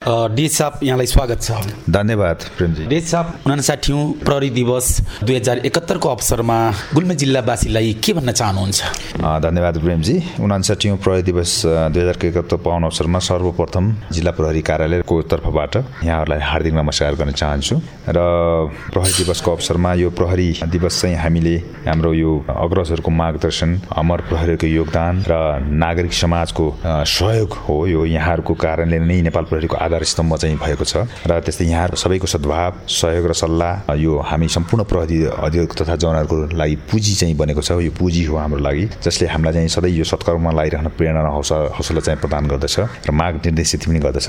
डिएच साहब यहाँलाई स्वागत छ। धन्यवाद प्रेमजी। डिएच साहब उनासाठी प्रहरी दिवस दुई हजार एकहत्तरको अवसरमा गुल्मे जिल्लावासीलाई के भन्न चाहनुहुन्छ? धन्यवाद प्रेमजी। उनासाठी प्रहरी दिवस दुई हजार एकहत्तर पाउन अवसरमा सर्वप्रथम जिल्ला प्रहरी कार्यालयको तर्फबाट यहाँहरूलाई हार्दिक नमस्कार गर्न चाहन्छु। र प्रहरी दिवसको अवसरमा यो प्रहरी दिवस चाहिँ हामीले हाम्रो यो अग्रजहरूको मार्गदर्शन अमर प्रहरीको योगदान र नागरिक समाजको सहयोग हो यो यहाँहरूको कारणले नै नेपाल प्रहरीको आधार स्तम्भ चाहिँ भएको छ र त्यस्तै यहाँ सबैको सद्भाव सहयोग र सल्लाह यो हामी सम्पूर्ण प्रहरी अधिक तथा जवानहरूको लागि पुँजी चाहिँ बनेको छ यो पुँजी हो हाम्रो लागि जसले हामीलाई चाहिँ सधैँ यो सत्कर्ममा लगाइरहन प्रेरणा हौसला हौसला चाहिँ प्रदान गर्दछ र माग निर्देशित पनि गर्दछ।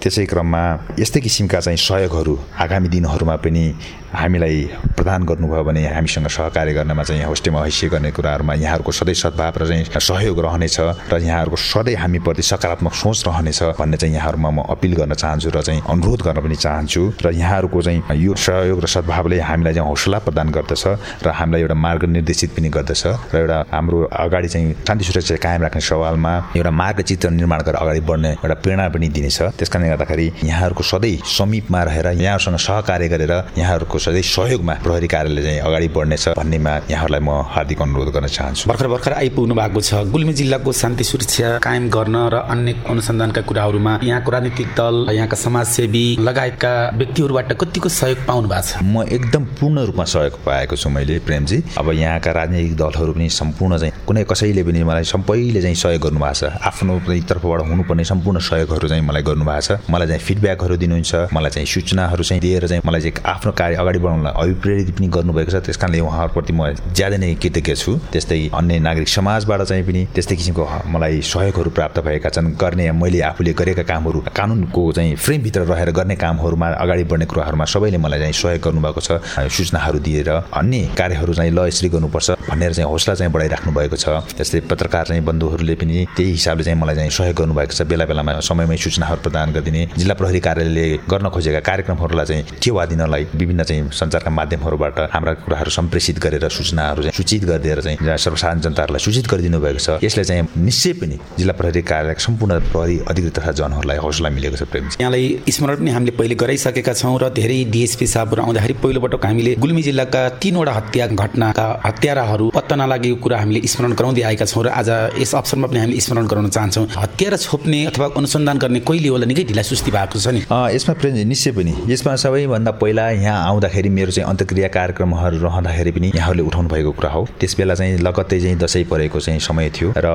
त्यसै क्रममा यस्तै किसिमका चाहिँ सहयोगहरू आगामी दिनहरूमा पनि हामीलाई प्रदान गर्नुभयो भने हामीसँग सहकार्य गर्नमा चाहिँ होस्टेमा हैसिय गर्ने कुराहरूमा यहाँहरूको सधैँ सद्भाव र चाहिँ सहयोग रहनेछ र यहाँहरूको सधैँ हामीप्रति सकारात्मक सोच रहनेछ भन्ने चाहिँ यहाँहरूमा म अपिल गर्न चाहन्छु र चाहिँ अनुरोध गर्न पनि चाहन्छु र यहाँहरूको चाहिँ यो सहयोग र सद्भावले हामीलाई चाहिँ हौसला प्रदान गर्दछ र हामीलाई एउटा मार्ग निर्देशित पनि गर्दछ र एउटा हाम्रो अगाडि चाहिँ शान्ति सुरक्षा कायम राख्ने सवालमा एउटा मार्ग चित्र निर्माण गरेर अगाडि बढ्ने एउटा प्रेरणा पनि दिनेछ। त्यस कारणले गर्दाखेरि यहाँहरूको सधैँ समीपमा रहेर यहाँहरूसँग सहकार्य गरेर यहाँहरूको सधैँ सहयोगमा प्रहरी कार्यालय चाहिँ अगाडि बढ्नेछ भन्नेमा यहाँहरूलाई म हार्दिक अनुरोध गर्न चाहन्छु। भर्खर भर्खर आइपुग्नु भएको छ। गुल्मी जिल्लाको शान्ति सुरक्षा कायम गर्न र अन्य अनुसन्धानका कुराहरूमा यहाँको राजनीतिक दल यहाँका समाजसेवी लगायतका व्यक्तिहरूबाट कतिको सहयोग पाउनु भएको छ? म एकदम पूर्ण रूपमा सहयोग पाएको छु मैले प्रेमजी। अब यहाँका राजनीतिक दलहरू पनि सम्पूर्ण चाहिँ कुनै कसैले पनि मलाई सबैले चाहिँ सहयोग गर्नुभएको छ। आफ्नो तर्फबाट हुनुपर्ने सम्पूर्ण सहयोगहरू चाहिँ मलाई गर्नुभएको छ। मलाई चाहिँ फिडब्याकहरू दिनुहुन्छ मलाई चाहिँ सूचनाहरू चाहिँ दिएर चाहिँ मलाई चाहिँ आफ्नो कार्य अगाडि बढाउनलाई अभिप्रेरित पनि गर्नुभएको छ। त्यस कारणले उहाँहरूप्रति म ज्यादा नै कृतज्ञ छु। त्यस्तै अन्य नागरिक समाजबाट चाहिँ पनि त्यस्तै किसिमको मलाई सहयोगहरू प्राप्त भएका छन्। गर्ने मैले आफूले गरेका कामहरू कानुनको चाहिँ फ्रेमभित्र रहेर गर्ने कामहरूमा अगाडि बढ्ने कुराहरूमा सबैले मलाई चाहिँ सहयोग गर्नुभएको छ सूचनाहरू दिएर अन्य कार्यहरू चाहिँ ल यसरी गर्नुपर्छ भनेर चाहिँ हौसला चाहिँ बढाइराख्नु भएको छ। त्यस्तै पत्रकार चाहिँ बन्धुहरूले पनि त्यही हिसाबले चाहिँ मलाई चाहिँ सहयोग गर्नुभएको छ। बेला बेलामा समयमै सूचनाहरू प्रदान गरिदिने जिल्ला प्रहरी कार्यालयले गर्न खोजेका कार्यक्रमहरूलाई चाहिँ टेवा दिनलाई विभिन्न चाहिँ सञ्चारका माध्यमहरूबाट हाम्रा कुराहरू सम्प्रेषित गरेर सूचनाहरू चाहिँ सूचित गरिदिएर चाहिँ सर्वसाधारण जनताहरूलाई सूचित गरिदिनु भएको छ। यसले चाहिँ निश्चय पनि जिल्ला प्रहरी कार्यालयका सम्पूर्ण प्रहरी अधिकृत तथा जनहरूलाई हौसला मिलेको छ प्रेम यहाँलाई स्मरण पनि हामीले पहिले गराइसकेका छौँ र धेरै डिएसपी साहबहरू आउँदाखेरि पहिलोपटक हामीले गुल्मी जिल्लाका तिनवटा हत्या घटनाका हत्याराहरू पत्ता नलागेको कुरा हामीले स्मरण गराउँदै आएका छौँ र आज यस अवसरमा पनि हामीले स्मरण गराउन चाहन्छौँ। हत्यारा छोप्ने अथवा अनुसन्धान गर्ने कहिले होला निकै ढिला सुस्ती भएको छ नि। यसमा प्रेम निश्चय पनि। यसमा सबैभन्दा पहिला यहाँ आउँदाखेरि मेरो चाहिँ अन्तक्रिया कार्यक्रमहरू रहँदाखेरि पनि यहाँहरूले उठाउनु भएको कुरा हो। त्यस बेला चाहिँ लगत्तै चाहिँ दसैँ परेको चाहिँ समय थियो र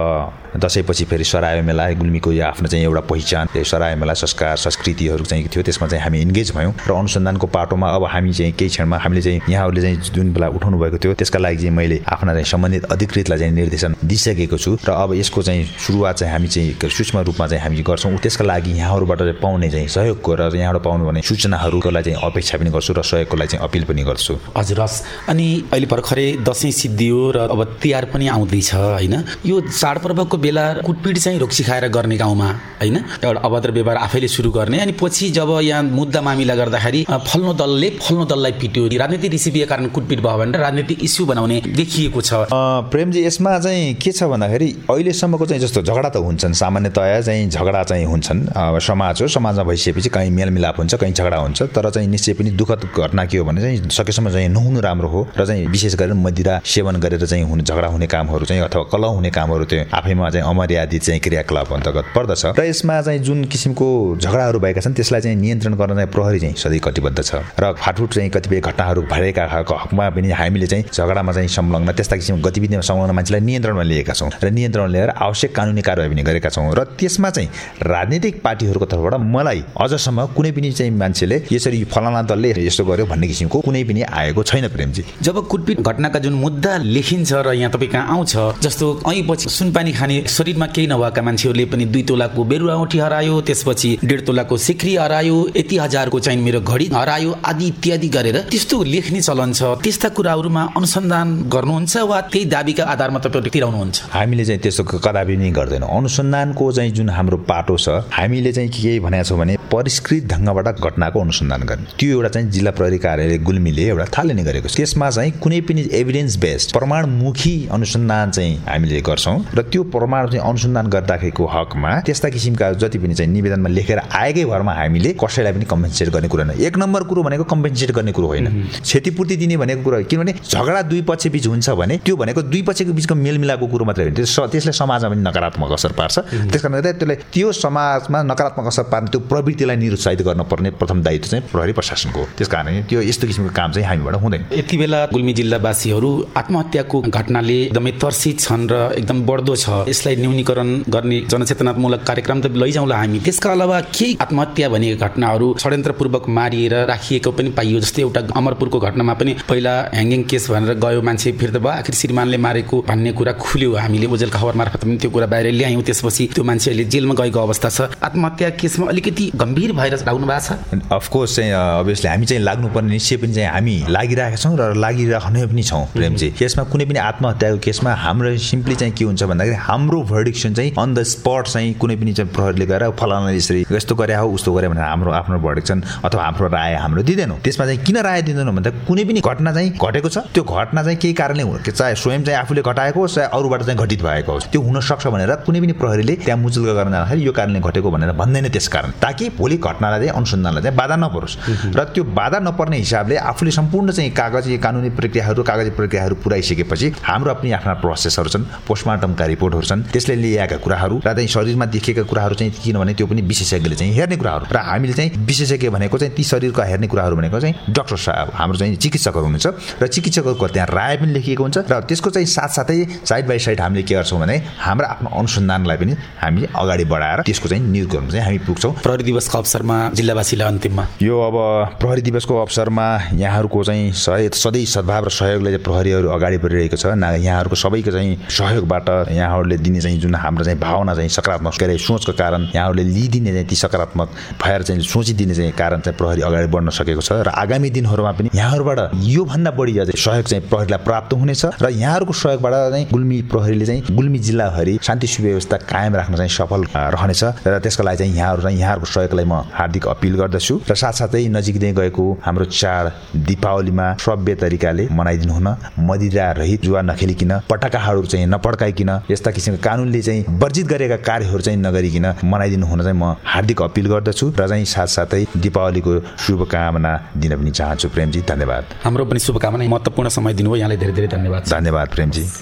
दसैँपछि फेरि सराय मेला गुल्मीको यो आफ्नो चाहिँ एउटा पहिचान सराय मेला संस्कार संस्कृतिहरू चाहिँ थियो त्यसमा चाहिँ हामी इन्गेज भयौँ। र अनुसन्धानको पाटोमा अब हामी चाहिँ केही क्षणमा हामीले चाहिँ यहाँहरूले चाहिँ जुन बेला उठाउनु भएको थियो त्यसका लागि चाहिँ मैले आफ्ना चाहिँ सम्बन्धित अधिकृतलाई चाहिँ निर्देशन दिइसकेको छु। र अब यसको चाहिँ सुरुवात चाहिँ हामी चाहिँ सूक्ष्म रूपमा चाहिँ हामी गर्छौँ। त्यसका लागि यहाँहरूबाट चाहिँ पाउने चाहिँ सहयोग र यहाँबाट पाउनु भने सूचनाहरूको लागि चाहिँ अपेक्षा पनि गर्छु र सहयोगको लागि चाहिँ अपिल पनि गर्छु। हजुर हस्। अनि अहिले भर्खरै दसैँ सिद्धियो र अब तिहार पनि आउँदैछ होइन? यो चाडपर्वको बेला कुटपिट चाहिँ रोक्सी खाएर गर्ने गाउँमा होइन? एउटा अभद्र व्यवहार आफैले सुरु गर्ने अनि पछि जब यहाँ मुद्दा मामिला गर्दाखेरि फल्नो दलले फल्नो दललाई पिट्यो। राजनीतिक रिसिपीको कारण कुटपिट भयो भनेर राजनीतिक इस्यु बनाउने देखिएको छ। प्रेमजी यसमा चाहिँ के छ भन्दाखेरि अहिलेसम्मको चाहिँ जस्तो झगडा त हुन्छन्। सामान्यतया चाहिँ झगडा चाहिँ हुन्छन्। समाज हो समाजमा भइसकेपछि कहीँ मेलमिलाप हुन्छ कहीँ झगडा हुन्छ। तर चाहिँ निश्चय पनि दुःखद घटना के हो भने चाहिँ सकेसम्म चाहिँ नहुनु राम्रो हो र चाहिँ विशेष गरेर मदिरा सेवन गरेर चाहिँ हुने झगडा हुने कामहरू चाहिँ अथवा कलह हुने कामहरू त्यो आफैमा चाहिँ अमर्यादित चाहिँ क्रियाकलाप अन्तर्गत पर्दछ। र यसमा चाहिँ जुन किसिमको झगडाहरू भएका छन् त्यसलाई चाहिँ नियन्त्रण गर्न चाहिँ प्रहरी चाहिँ सधैँ कटिबद्ध छ। र फाटफुट चाहिँ कतिपय घटनाहरू भएका हकमा पनि हामीले चाहिँ झगडामा चाहिँ संलग्न त्यस्ता किसिमको गतिविधिमा संलग्न मान्छेलाई नियन्त्रणमा लिएका छौँ। र नियन्त्रणमा लिएर आवश्यक कानुनी कारवाही पनि गरेका छौँ। र त्यसमा चाहिँ राजनीतिक पार्टीहरूको तर्फबाट मलाई अझसम्म कुनै पनि चाहिँ मान्छेले यसरी फलाना दलले यस्तो गर्यो भन्ने किसिमको कुनै पनि आएको छैन प्रेमजी। जब कुटपिट घटनाका जुन मुद्दा लेखिन्छ र यहाँ तपाईँ कहाँ आउँछ जस्तो पछि सुनपानी खाने शरीरमा केही नभएका मान्छेहरूले पनि दुई तोलाको बेरुवा औठी हरायो त्यसपछि डेढ तोलाको सिक्री हरायो यति हजारको चाहिँ मेरो घडी हरायो आदि इत्यादि गरेर त्यस्तो लेख्ने चलन छ। त्यस्ता कुराहरूमा अनुसन्धान गर्नुहुन्छ वा त्यही दाबीका आधारमा तपाईँहरूले तिराउनुहुन्छ? हामीले चाहिँ त्यस्तो कदापि नै गर्दैनौँ। अनुसन्धानको चाहिँ जुन हाम्रो पाटो छ हामीले चाहिँ के भनेको छौँ भने परिष्कृत ढङ्गबाट घटनाको अनुसन्धान गर्ने। त्यो एउटा चाहिँ जिल्ला प्रहरी कार्यालय गुल्मीले एउटा थालनी गरेको छ। त्यसमा चाहिँ कुनै पनि एभिडेन्स बेस्ड प्रमाणमुखी अनुसन्धान चाहिँ हामीले गर्छौँ। र त्यो प्रमाण चाहिँ अनुसन्धान गर्दाखेरिको हकमा त्यस्ता किसिमका जति पनि चाहिँ निवेदनमा लेखेर आएकै भरमा हामीले कसैलाई पनि कम्पेन्सेट गर्ने कुरो नै एक नम्बर कुरो भनेको कम्पेन्सेट गर्ने कुरो होइन। क्षतिपूर्ति दिने भनेको कुरो किनभने झगडा दुई पक्ष बिच हुन्छ भने त्यो भनेको दुई पक्षको बिचको मेलमिलापको कुरो मात्रै होइन। त्यसले समाजमा पनि नकारात्मक असर पार्छ। त्यस कारणले गर्दा त्यसले त्यो समाजमा नकारात्मक असर पार्ने त्यो प्रवृत्तिलाई निरुत्साहित गर्नुपर्ने प्रथम दायित्व चाहिँ प्रहरी प्रशासनको हो। त्यस कारण त्यो यस्तो किसिमको काम चाहिँ हामीबाट हुँदैन। यति बेला गुल्मी जिल्लावासीहरू आत्महत्याको घटनाले एकदमै तर्सित छन् र एकदम बढ्दो छ। यसलाई न्यूनीकरण गर्ने जनचेतनात्मक कार्यक्रम त लैजाउँला हामी। त्यसका अलावा केही आत्महत्या भनेको घटनाहरू षड्यन्त्रपूर्वक मारिएर राखिएको पनि पाइयो जस्तै एउटा अमरपुरको घटनामा पनि पहिला ह्याङ्गिङ केस भनेर गयो मान्छे फिर्ता भयो आखिर श्रीमानले मारेको भन्ने कुरा खुल्यो। हामीले ओजेल खबर मार्फत पनि त्यो कुरा बाहिर ल्यायौँ त्यसपछि त्यो मान्छे अहिले जेलमा गएको अवस्था छ। आत्महत्या केसमा अलिकति गम्भीर भएर लाग्नु भएको छ। अफकोर्स चाहिँ अभियसली हामी चाहिँ लाग्नुपर्ने निश्चय पनि चाहिँ हामी लागिरहेका छौँ र लागिरहने पनि छौँ प्रेमजी। केसमा कुनै पनि आत्महत्याको केसमा हाम्रो सिम्पली चाहिँ के हुन्छ भन्दाखेरि हाम्रो भर्डिक्सन चाहिँ अन द स्पट चाहिँ कुनै पनि चाहिँ प्रहरीले गएर फलाना यसरी यस्तो गरे हो उस्तो गरे भनेर हाम्रो आफ्नो भर्डिक्सन अथवा हाम्रो राय हाम्रो दिँदैनौँ त्यसमा चाहिँ किन राय दिँदैनौँ भन्दा कुनै पनि घटना चाहिँ घटेको छ। त्यो घटना चाहिँ केही कारणले चाहे स्वयं चाहिँ आफूले घटाएको होस् चाहे अरूबाट चाहिँ घटित भएको होस् त्यो हुनसक्छ भनेर कुनै पनि प्रहरीले त्यहाँ मुजुल्क गर्न जाँदाखेरि यो कारणले घटेको भनेर भन्दैन त्यस कारण। ताकि भोलि घटनालाई चाहिँ अनुसन्धानलाई चाहिँ बाधा नपरोस्। र त्यो बाधा नपर्ने हिसाबले आफूले सम्पूर्ण चाहिँ कागजी कानुनी प्रक्रियाहरू कागजी प्रक्रियाहरू पुऱ्याइसकेपछि हाम्रो पनि आफ्ना प्रोसेसहरू छन् पोस्टमार्टमका रिपोर्टहरू छन्। त्यसले ल्याएका कुराहरू र चाहिँ शरीरमा देखिएका कुराहरू चाहिँ किनभने त्यो पनि विशेषज्ञले चाहिँ हेर्ने कुराहरू र हामीले चाहिँ विशेषज्ञ भनेको चाहिँ ती शरीरका हेर्ने कुराहरू भनेको चाहिँ डक्टर साहब हाम्रो चाहिँ चिकित्सकहरू हुनुहुन्छ र चिकित्सकहरूको त्यहाँ राय पनि लेखिएको हुन्छ र त्यसको चाहिँ साथसाथै साइड बाई साइड हामीले के गर्छौँ भने हाम्रो आफ्नो अनुसन्धानलाई पनि हामी अगाडि बढाएर त्यसको चाहिँ नियुक्त गर्नु चाहिँ हामी पुग्छौँ। प्रहरी दिवसको अवसरमा जिल्लावासीलाई अन्तिममा। यो अब प्रहरी दिवसको अवसरमा यहाँहरूको चाहिँ सधैँ सद्भाव र सहयोगले चाहिँ प्रहरीहरू अगाडि बढिरहेको छ। यहाँहरूको सबैको चाहिँ सहयोगबाट यहाँहरूले दिने चाहिँ जुन हाम्रो चाहिँ भावना चाहिँ सकारात्मक के अरे सोचको कारण यहाँहरूले लिइदिने चाहिँ ती सकारात्मक भएर चाहिँ सोचिदिने चाहिँ कारण चाहिँ प्रहरी अगाडि बढ्न सकेको छ र आगामी दिनहरूमा पनि यहाँहरूबाट योभन्दा बढी सहयोग चाहिँ प्रहरीलाई प्राप्त हुनेछ र यहाँहरूको सहयोगबाट चाहिँ गुल्मी प्रहरीले चाहिँ गुल्मी जिल्लाभरि शान्ति सुव्यवस्था कायम राख्न चाहिँ सफल रहनेछ र त्यसको लागि चाहिँ यहाँहरू चाहिँ यहाँहरूको सहयोगलाई म हार्दिक अपिल गर्दछु र साथसाथै नजिकै गएको हाम्रो चाड दीपावलीमा सभ्य तरिकाले मनाइदिनु हुन मदिरा रहित जुवा नखेलिकन पटाकाहरू चाहिँ नपड्काइकन यस्ता किसिमका कानुनले चाहिँ वर्जित गरेका कार्यहरू चाहिँ नगरिकन मनाइदिनु हुन चाहिँ म हार्दिक अपिल गर्दछु र चाहिँ साथसाथै दीपावलीको शुभकामना दिन पनि चाहन्छु प्रेमजी। धन्यवाद। हाम्रो पनि शुभकामना महत्त्वपूर्ण समय दिनुभयो। यहाँलाई धेरै धेरै धन्यवाद। धन्यवाद प्रेमजी।